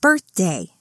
birthday.